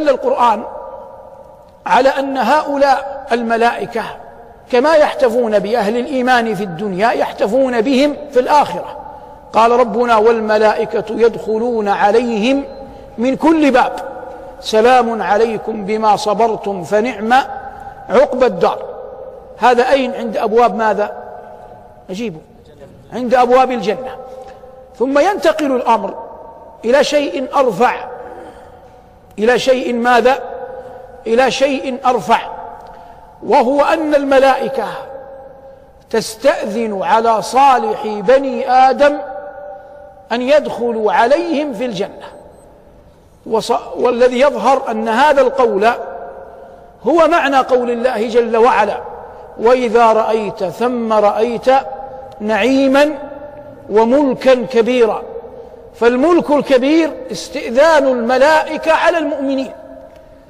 دل القرآن على أن هؤلاء الملائكة كما يحتفون بأهل الإيمان في الدنيا يحتفون بهم في الآخرة. قال ربنا والملائكة يدخلون عليهم من كل باب. سلام عليكم بما صبرتم فنعم عقبى الدار. هذا أين؟ عند أبواب ماذا؟ أجيبوا عند أبواب الجنة. ثم ينتقل الأمر إلى شيء أرفع. إلى شيء ماذا؟ إلى شيء أرفع وهو أن الملائكة تستأذن على صالح بني آدم أن يدخلوا عليهم في الجنة. والذي يظهر أن هذا القول هو معنى قول الله جل وعلا وإذا رأيت ثم رأيت نعيما وملكا كبيرا فالملك الكبير استئذان الملائكة على المؤمنين.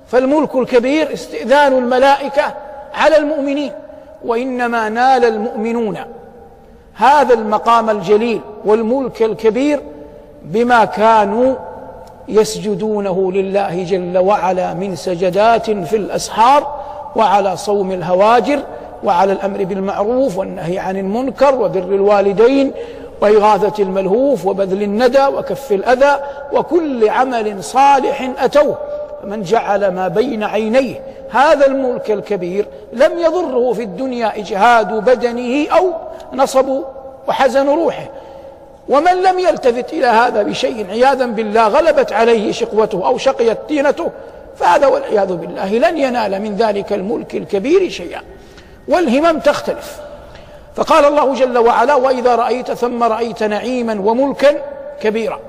فالملك الكبير استئذان الملائكة على المؤمنين. وإنما نال المؤمنون هذا المقام الجليل والملك الكبير بما كانوا يسجدونه لله جل وعلا من سجدات في الأسحار وعلى صوم الهواجر وعلى الأمر بالمعروف والنهي عن المنكر وبر الوالدين وإغاثة الملهوف وبذل الندى وكف الأذى وكل عمل صالح أتوه. من جعل ما بين عينيه هذا الملك الكبير لم يضره في الدنيا إجهاد بدنه أو نصب وحزن روحه. ومن لم يلتفت إلى هذا بشيء عياذا بالله غلبت عليه شقوته أو شقيت طينته فهذا والعياذ بالله لن ينال من ذلك الملك الكبير شيئا. والهمم تختلف. فقال الله جل وعلا وإذا رأيت ثم رأيت نعيما وملكا كبيرا.